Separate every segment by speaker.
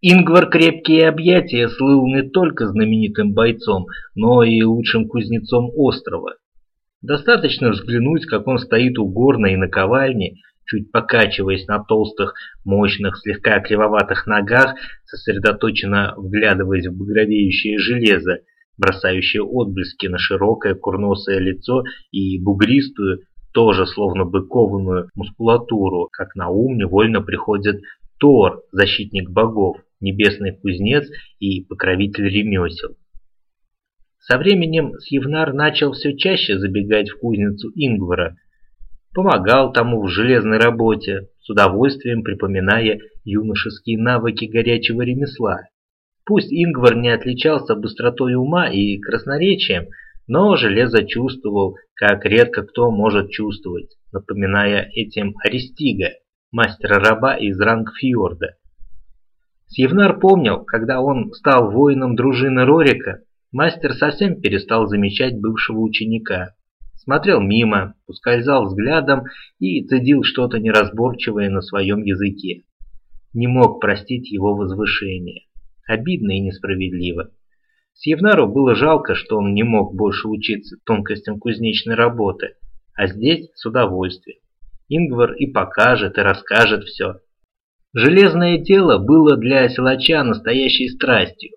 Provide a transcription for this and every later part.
Speaker 1: Ингвар крепкие объятия слыл не только знаменитым бойцом, но и лучшим кузнецом острова. Достаточно взглянуть, как он стоит у горной наковальни, чуть покачиваясь на толстых, мощных, слегка кривоватых ногах, сосредоточенно вглядываясь в багровеющее железо, бросающее отблески на широкое курносое лицо и бугристую, тоже словно бы кованую мускулатуру, как на ум невольно приходит Тор, защитник богов, небесный кузнец и покровитель ремесел. Со временем Сьевнар начал все чаще забегать в кузницу Ингвара, помогал тому в железной работе, с удовольствием припоминая юношеские навыки горячего ремесла. Пусть Ингвар не отличался быстротой ума и красноречием, но железо чувствовал, как редко кто может чувствовать, напоминая этим Аристига, мастера-раба из Рангфьорда. Сьевнар помнил, когда он стал воином дружины Рорика, мастер совсем перестал замечать бывшего ученика смотрел мимо, ускользал взглядом и цедил что-то неразборчивое на своем языке. Не мог простить его возвышение. Обидно и несправедливо. Сьевнару было жалко, что он не мог больше учиться тонкостям кузнечной работы, а здесь с удовольствием. Ингвар и покажет, и расскажет все. Железное дело было для силача настоящей страстью,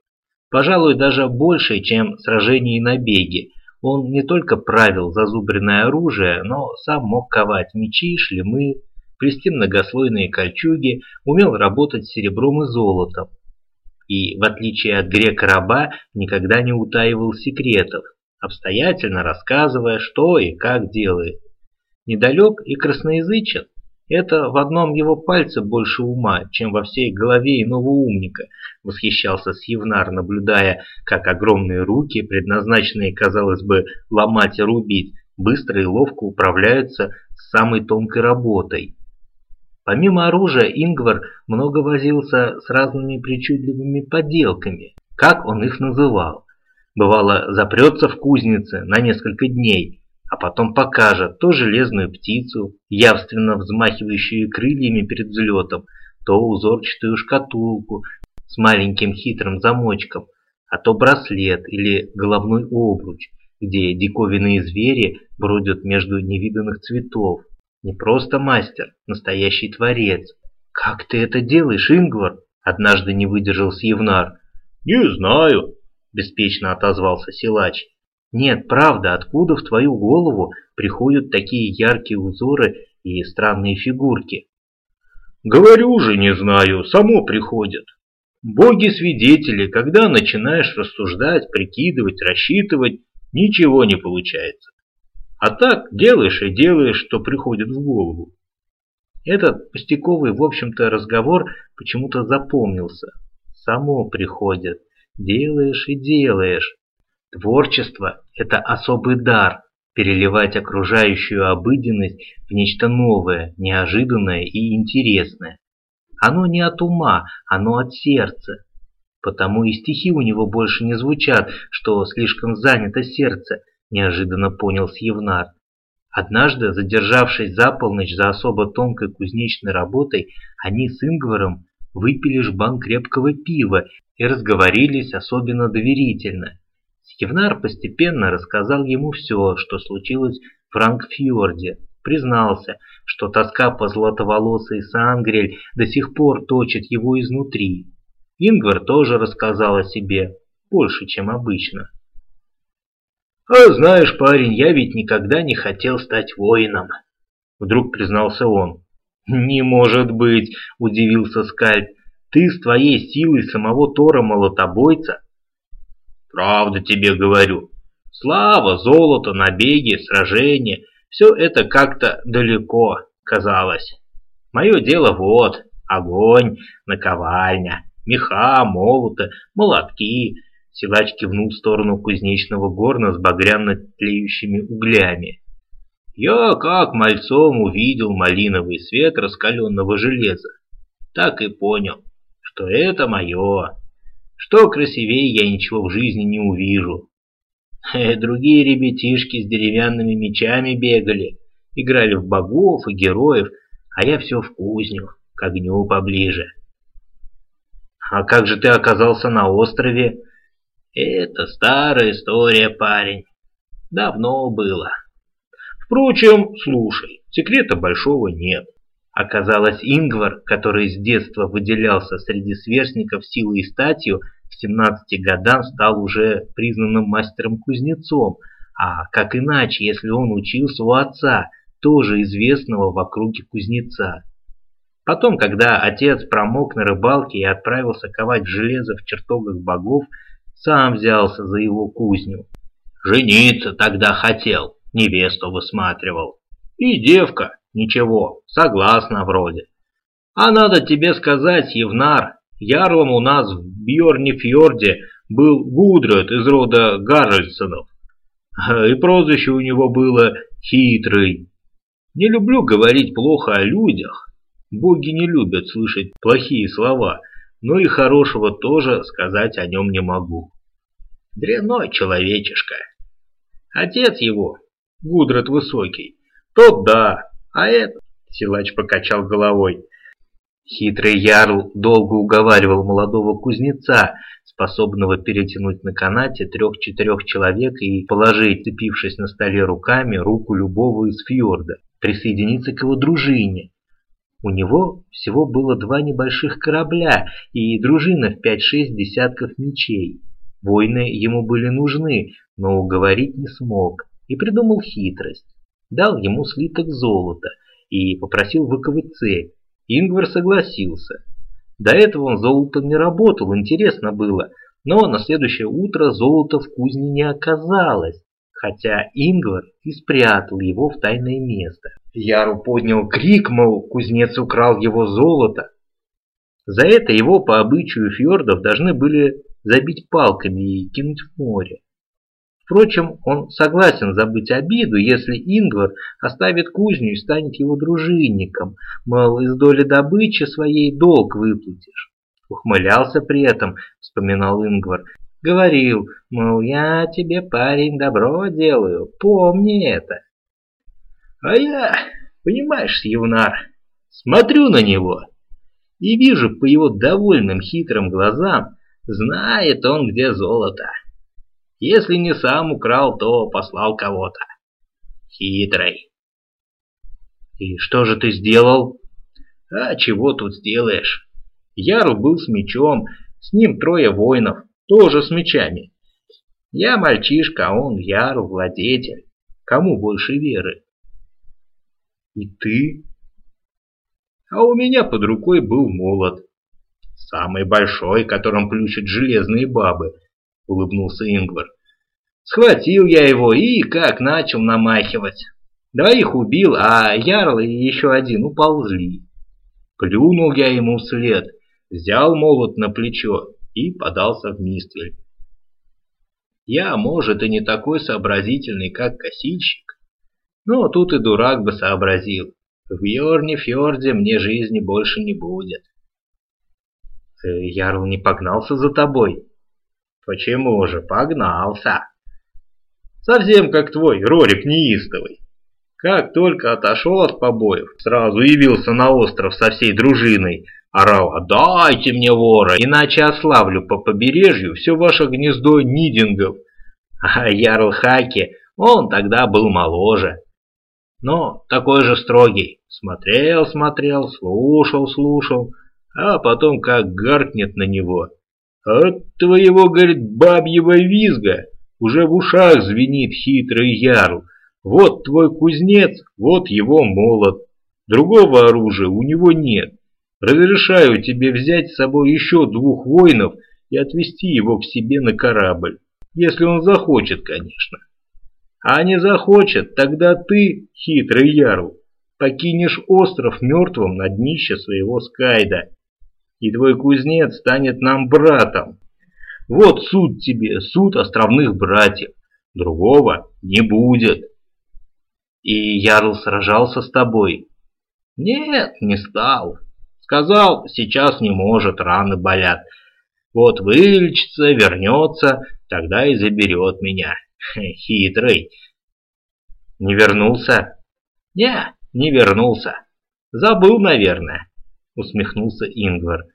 Speaker 1: пожалуй, даже большей, чем сражения и набеги, он не только правил зазубренное оружие, но сам мог ковать мечи, шлемы, плести многослойные кольчуги, умел работать с серебром и золотом. И, в отличие от грека-раба, никогда не утаивал секретов, обстоятельно рассказывая, что и как делает. Недалек и красноязычен, это в одном его пальце больше ума, чем во всей голове иного умника, восхищался Сьевнар, наблюдая, как огромные руки, предназначенные, казалось бы, ломать и рубить, быстро и ловко управляются с самой тонкой работой. Помимо оружия, Ингвар много возился с разными причудливыми поделками, как он их называл. Бывало, запрется в кузнице на несколько дней – а потом покажет то железную птицу, явственно взмахивающую крыльями перед взлетом, то узорчатую шкатулку с маленьким хитрым замочком, а то браслет или головной обруч, где диковинные звери бродят между невиданных цветов. Не просто мастер, настоящий творец. «Как ты это делаешь, Ингвар?» Однажды не выдержал Сьевнар.
Speaker 2: «Не знаю», –
Speaker 1: беспечно отозвался силач. Нет, правда, откуда в твою голову приходят такие яркие узоры и странные фигурки?
Speaker 2: Говорю же, не знаю, само приходит. Боги-свидетели, когда начинаешь рассуждать, прикидывать, рассчитывать, ничего не получается. А так делаешь и делаешь, что приходит в голову.
Speaker 1: Этот пустяковый, в общем-то, разговор почему-то запомнился. Само приходит. Делаешь и делаешь. Творчество – это особый дар – переливать окружающую обыденность в нечто новое, неожиданное и интересное. Оно не от ума, оно от сердца. Потому и стихи у него больше не звучат, что слишком занято сердце, неожиданно понял Сьевнар. Однажды, задержавшись за полночь за особо тонкой кузнечной работой, они с Ингваром выпили жбан крепкого пива и разговорились особенно доверительно. Кевнар постепенно рассказал ему все, что случилось в Франкфьорде, признался, что тоска по златоволосой Сангрель до сих пор точит его изнутри. Ингвар тоже рассказал о себе, больше, чем обычно.
Speaker 2: «А знаешь, парень, я ведь никогда не хотел стать воином», — вдруг признался он.
Speaker 1: «Не может быть», — удивился Скальп, — «ты с твоей силой самого Тора-молотобойца
Speaker 2: Правда тебе говорю. Слава, золото, набеги, сражения – все это как-то далеко казалось. Мое дело вот – огонь, наковальня, меха, молоты, молотки. Силач кивнул в сторону кузнечного горна с багряно тлеющими углями. Я, как мальцом, увидел малиновый свет раскаленного железа. Так и понял, что это мое. Что красивее я ничего в жизни не увижу. Э, другие ребятишки с деревянными мечами бегали, играли в богов и героев, а я все в кузню, к огню поближе.
Speaker 1: А как же ты оказался на острове?
Speaker 2: Это старая история, парень. Давно было.
Speaker 1: Впрочем, слушай, секрета большого нет. Оказалось, Ингвар, который с детства выделялся среди сверстников силой и статью, к 17 годам стал уже признанным мастером-кузнецом, а как иначе, если он учился у отца, тоже известного в округе кузнеца. Потом, когда отец промок на рыбалке и отправился ковать железо в чертогах богов, сам взялся за его кузню.
Speaker 2: Жениться тогда хотел, невесту высматривал.
Speaker 1: И девка, ничего, согласна вроде. А надо тебе сказать, Евнар, ярлом у нас в Бьорне-фьорде был Гудред из рода Гаррельсонов. И прозвище у него было «Хитрый». Не люблю говорить плохо о людях. Боги не любят слышать плохие слова – но и хорошего тоже сказать о нем не могу. Дряной человечишка. Отец его, Гудрат Высокий, тот да, а этот, силач покачал головой. Хитрый ярл долго уговаривал молодого кузнеца, способного перетянуть на канате трех-четырех человек и положить, цепившись на столе руками, руку любого из фьорда, присоединиться к его дружине, у него всего было два небольших корабля и дружина в 5-6 десятков мечей. Войны ему были нужны, но уговорить не смог и придумал хитрость. Дал ему слиток золота и попросил выковать цепь. Ингвар согласился. До этого он золотом не работал, интересно было, но на следующее утро золота в кузне не оказалось, хотя Ингвар и спрятал его в тайное место. Яру поднял крик, мол, кузнец украл его золото. За это его по обычаю фьордов должны были забить палками и кинуть в море. Впрочем, он согласен забыть обиду, если Ингвар оставит кузню и станет его дружинником, мол, из доли добычи своей долг выплатишь. Ухмылялся при этом, вспоминал Ингвар, говорил, мол, я тебе, парень, добро делаю, помни это. А я, понимаешь, Евнар, смотрю на него и вижу по его довольным хитрым глазам, знает он, где золото. Если не сам украл, то послал кого-то. Хитрый. И что же ты сделал? А чего тут сделаешь? Яру был с мечом, с ним трое воинов, тоже с мечами. Я мальчишка, а он Яру владетель. Кому больше веры? И ты? А у меня под рукой был молот. Самый большой, которым плющат железные бабы, улыбнулся Ингвар. Схватил я его и как начал намахивать. Двоих убил, а Ярл и еще один уползли. Плюнул я ему вслед, взял молот на плечо и подался в Миствель. Я, может, и не такой сообразительный, как косильщик, но тут и дурак бы сообразил. В Йорне-фьорде мне жизни больше не будет. Э, Ярл не погнался за тобой? Почему же погнался? Совсем как твой Рорик неистовый. Как только отошел от побоев, сразу явился на остров со всей дружиной, орал «Отдайте мне вора, иначе ославлю по побережью все ваше гнездо нидингов». А Ярл Хаки, он тогда был моложе но такой же строгий. Смотрел, смотрел, слушал, слушал, а потом как гаркнет на него. От твоего, говорит, бабьего визга уже в ушах звенит хитрый ярл. Вот твой кузнец, вот его молот. Другого оружия у него нет. Разрешаю тебе взять с собой еще двух воинов и отвезти его к себе на корабль. Если он захочет, конечно. А не захочет, тогда ты, хитрый ярл, покинешь остров мертвым на днище своего скайда. И твой кузнец станет нам братом. Вот суд тебе, суд островных братьев. Другого не будет. И ярл сражался с тобой? Нет, не стал. Сказал, сейчас не может, раны болят. Вот вылечится, вернется, тогда и заберет меня. Хитрый. Не вернулся? Не, не вернулся. Забыл, наверное, усмехнулся Ингвар.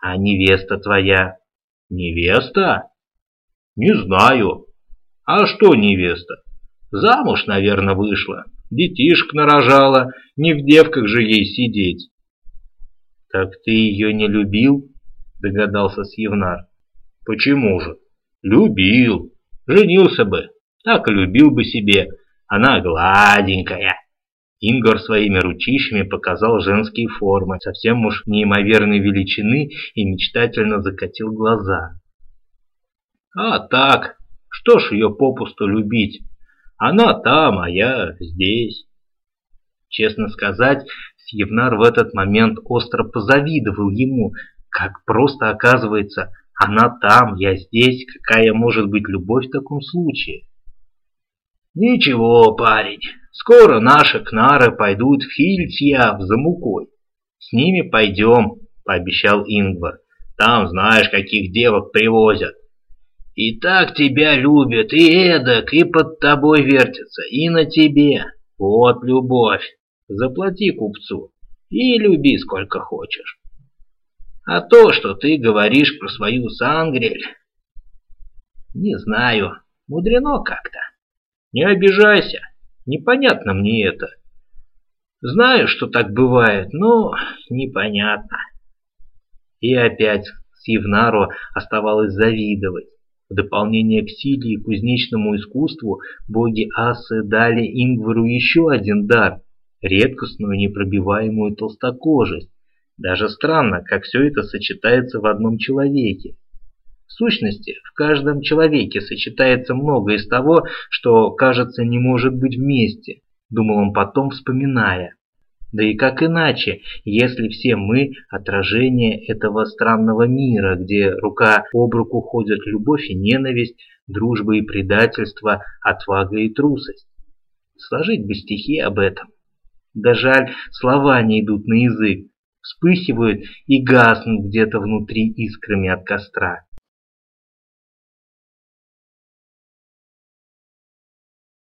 Speaker 1: А невеста твоя?
Speaker 2: Невеста? Не знаю. А что невеста? Замуж, наверное, вышла. Детишек нарожала. Не в девках же ей сидеть.
Speaker 1: Так ты ее не любил? Догадался Сьевнар.
Speaker 2: Почему же? Любил. Женился бы. Так любил бы себе. Она гладенькая. Ингор своими ручищами показал женские формы, совсем уж неимоверной величины, и мечтательно закатил глаза. А так, что ж ее попусту любить? Она там, а я здесь.
Speaker 1: Честно сказать, Сьевнар в этот момент остро позавидовал ему, как просто оказывается, она там, я здесь, какая может быть любовь в таком случае.
Speaker 2: Ничего, парень, скоро наши кнары пойдут в Хильтьяв за мукой. С ними пойдем, пообещал Ингвар. Там знаешь, каких девок привозят. И так тебя любят, и эдак, и под тобой вертятся, и на тебе. Вот любовь. Заплати купцу и люби сколько хочешь. А то, что ты говоришь про свою Сангрель, не знаю, мудрено как-то. Не обижайся, непонятно мне это. Знаю, что так бывает, но непонятно.
Speaker 1: И опять Сьевнару оставалось завидовать. В дополнение к силе и кузнечному искусству боги Асы дали Ингвару еще один дар – редкостную непробиваемую толстокожесть. Даже странно, как все это сочетается в одном человеке. В сущности, в каждом человеке сочетается много из того, что, кажется, не может быть вместе, думал он потом, вспоминая. Да и как иначе, если все мы – отражение этого странного мира, где рука об руку ходят любовь и ненависть, дружба и предательство, отвага и трусость. Сложить бы стихи об этом. Да жаль, слова не идут на язык, вспыхивают и гаснут где-то внутри искрами от костра.